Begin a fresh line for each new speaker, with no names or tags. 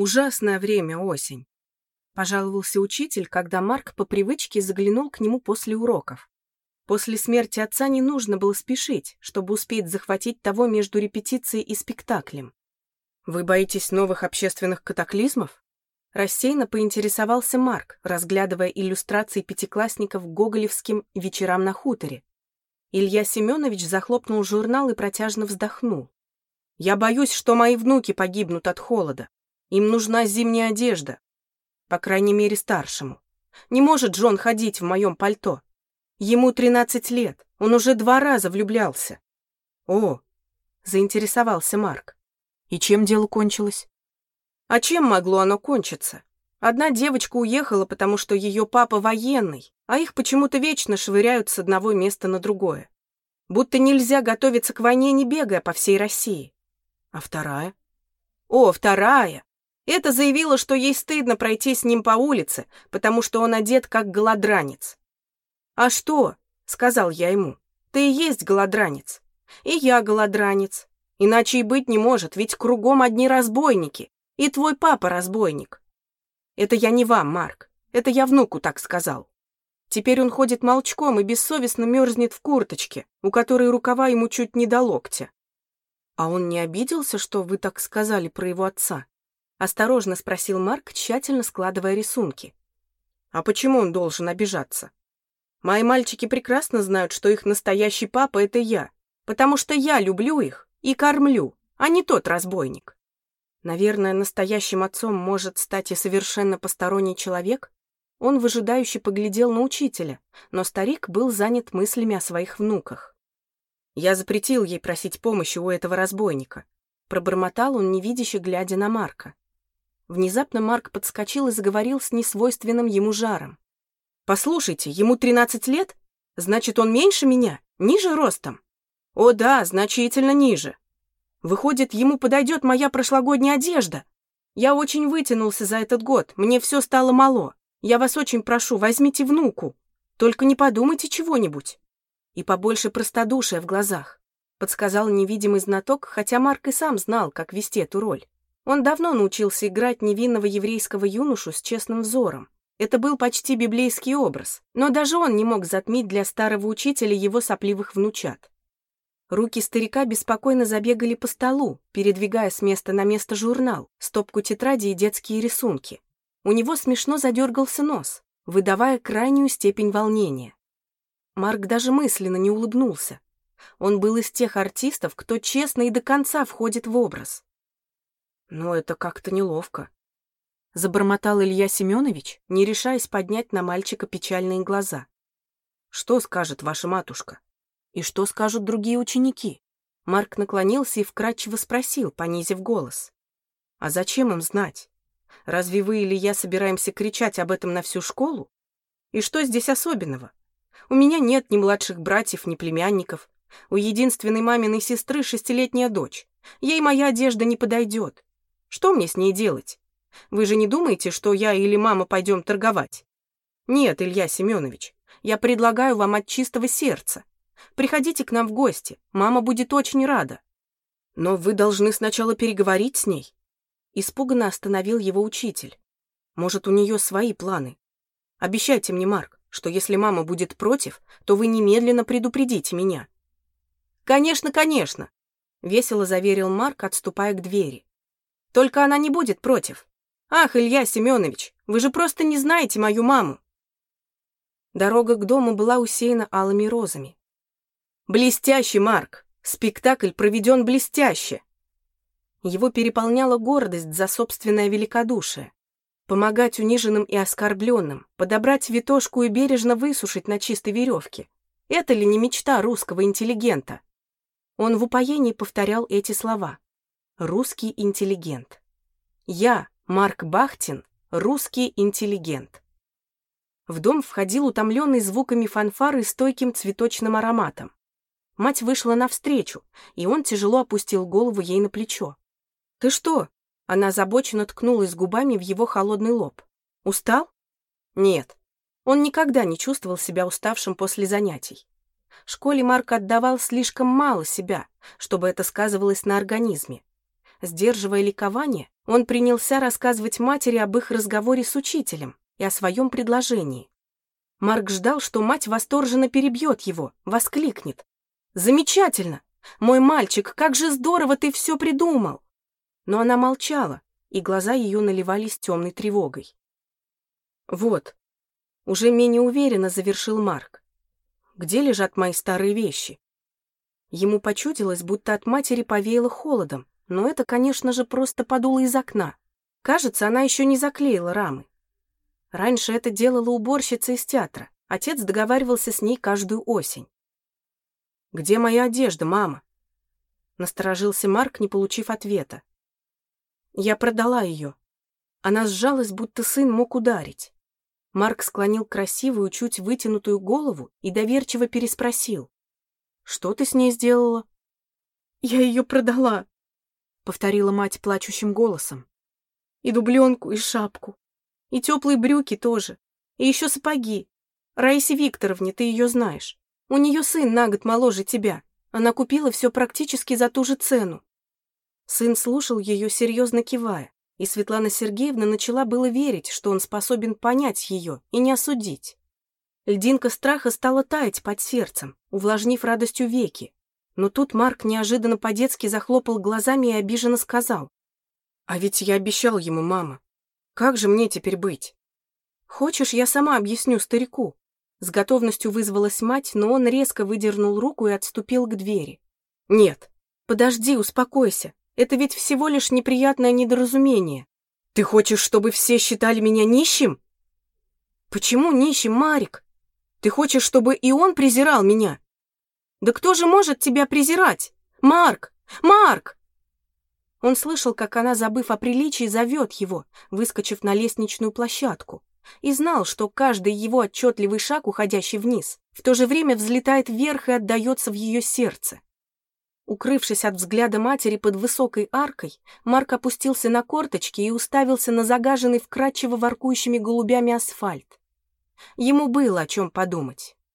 Ужасное время осень. Пожаловался учитель, когда Марк по привычке заглянул к нему после уроков. После смерти отца не нужно было спешить, чтобы успеть захватить того между репетицией и спектаклем. «Вы боитесь новых общественных катаклизмов?» Рассеянно поинтересовался Марк, разглядывая иллюстрации пятиклассников гоголевским «Вечерам на хуторе». Илья Семенович захлопнул журнал и протяжно вздохнул. «Я боюсь, что мои внуки погибнут от холода. Им нужна зимняя одежда. По крайней мере, старшему. Не может Джон ходить в моем пальто. Ему 13 лет, он уже два раза влюблялся». «О!» — заинтересовался Марк. «И чем дело кончилось?» А чем могло оно кончиться? Одна девочка уехала, потому что ее папа военный, а их почему-то вечно швыряют с одного места на другое. Будто нельзя готовиться к войне, не бегая по всей России. А вторая? О, вторая! Это заявила, что ей стыдно пройти с ним по улице, потому что он одет как голодранец. «А что?» — сказал я ему. «Ты и есть голодранец. И я голодранец. Иначе и быть не может, ведь кругом одни разбойники. И твой папа разбойник. Это я не вам, Марк. Это я внуку так сказал. Теперь он ходит молчком и бессовестно мерзнет в курточке, у которой рукава ему чуть не до локтя. А он не обиделся, что вы так сказали про его отца? Осторожно спросил Марк, тщательно складывая рисунки. А почему он должен обижаться? Мои мальчики прекрасно знают, что их настоящий папа — это я, потому что я люблю их и кормлю, а не тот разбойник. Наверное, настоящим отцом может стать и совершенно посторонний человек? Он выжидающе поглядел на учителя, но старик был занят мыслями о своих внуках. «Я запретил ей просить помощи у этого разбойника», пробормотал он, невидяще глядя на Марка. Внезапно Марк подскочил и заговорил с несвойственным ему жаром. «Послушайте, ему тринадцать лет? Значит, он меньше меня? Ниже ростом?» «О да, значительно ниже. Выходит, ему подойдет моя прошлогодняя одежда. Я очень вытянулся за этот год, мне все стало мало. Я вас очень прошу, возьмите внуку. Только не подумайте чего-нибудь. И побольше простодушия в глазах, подсказал невидимый знаток, хотя Марк и сам знал, как вести эту роль. Он давно научился играть невинного еврейского юношу с честным взором. Это был почти библейский образ, но даже он не мог затмить для старого учителя его сопливых внучат. Руки старика беспокойно забегали по столу, передвигая с места на место журнал, стопку тетради и детские рисунки. У него смешно задергался нос, выдавая крайнюю степень волнения. Марк даже мысленно не улыбнулся. Он был из тех артистов, кто честно и до конца входит в образ. Но это как-то неловко. Забормотал Илья Семенович, не решаясь поднять на мальчика печальные глаза. Что скажет ваша матушка? И что скажут другие ученики? Марк наклонился и вкратчиво спросил, понизив голос. А зачем им знать? Разве вы или я собираемся кричать об этом на всю школу? И что здесь особенного? У меня нет ни младших братьев, ни племянников. У единственной маминой сестры шестилетняя дочь. Ей моя одежда не подойдет. Что мне с ней делать? Вы же не думаете, что я или мама пойдем торговать? Нет, Илья Семенович, я предлагаю вам от чистого сердца. Приходите к нам в гости, мама будет очень рада. Но вы должны сначала переговорить с ней. Испуганно остановил его учитель. Может, у нее свои планы. Обещайте мне, Марк, что если мама будет против, то вы немедленно предупредите меня. Конечно, конечно, весело заверил Марк, отступая к двери. Только она не будет против. Ах, Илья Семенович, вы же просто не знаете мою маму. Дорога к дому была усеяна алыми розами. Блестящий, Марк! Спектакль проведен блестяще!» Его переполняла гордость за собственное великодушие. Помогать униженным и оскорбленным, подобрать витошку и бережно высушить на чистой веревке. Это ли не мечта русского интеллигента? Он в упоении повторял эти слова. «Русский интеллигент». «Я, Марк Бахтин, русский интеллигент». В дом входил утомленный звуками фанфары и стойким цветочным ароматом. Мать вышла навстречу, и он тяжело опустил голову ей на плечо. «Ты что?» Она озабоченно ткнулась губами в его холодный лоб. «Устал?» «Нет». Он никогда не чувствовал себя уставшим после занятий. В школе Марк отдавал слишком мало себя, чтобы это сказывалось на организме. Сдерживая ликование, он принялся рассказывать матери об их разговоре с учителем и о своем предложении. Марк ждал, что мать восторженно перебьет его, воскликнет. «Замечательно! Мой мальчик, как же здорово ты все придумал!» Но она молчала, и глаза ее наливались темной тревогой. «Вот», — уже менее уверенно завершил Марк. «Где лежат мои старые вещи?» Ему почудилось, будто от матери повеяло холодом, но это, конечно же, просто подуло из окна. Кажется, она еще не заклеила рамы. Раньше это делала уборщица из театра. Отец договаривался с ней каждую осень. «Где моя одежда, мама?» Насторожился Марк, не получив ответа. Я продала ее. Она сжалась, будто сын мог ударить. Марк склонил красивую, чуть вытянутую голову и доверчиво переспросил. Что ты с ней сделала?» «Я ее продала», — повторила мать плачущим голосом. «И дубленку, и шапку, и теплые брюки тоже, и еще сапоги. Раисе Викторовне, ты ее знаешь. У нее сын на год моложе тебя. Она купила все практически за ту же цену». Сын слушал ее, серьезно кивая, и Светлана Сергеевна начала было верить, что он способен понять ее и не осудить. Льдинка страха стала таять под сердцем, увлажнив радостью веки. Но тут Марк неожиданно по-детски захлопал глазами и обиженно сказал. «А ведь я обещал ему, мама. Как же мне теперь быть?» «Хочешь, я сама объясню старику?» С готовностью вызвалась мать, но он резко выдернул руку и отступил к двери. «Нет, подожди, успокойся. Это ведь всего лишь неприятное недоразумение. Ты хочешь, чтобы все считали меня нищим?» «Почему нищим, Марик?» Ты хочешь, чтобы и он презирал меня? Да кто же может тебя презирать? Марк! Марк!» Он слышал, как она, забыв о приличии, зовет его, выскочив на лестничную площадку, и знал, что каждый его отчетливый шаг, уходящий вниз, в то же время взлетает вверх и отдается в ее сердце. Укрывшись от взгляда матери под высокой аркой, Марк опустился на корточки и уставился на загаженный вкрадчиво воркующими голубями асфальт. Ему было о чем подумать.